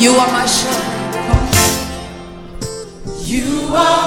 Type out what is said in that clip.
You are my shepherd. You are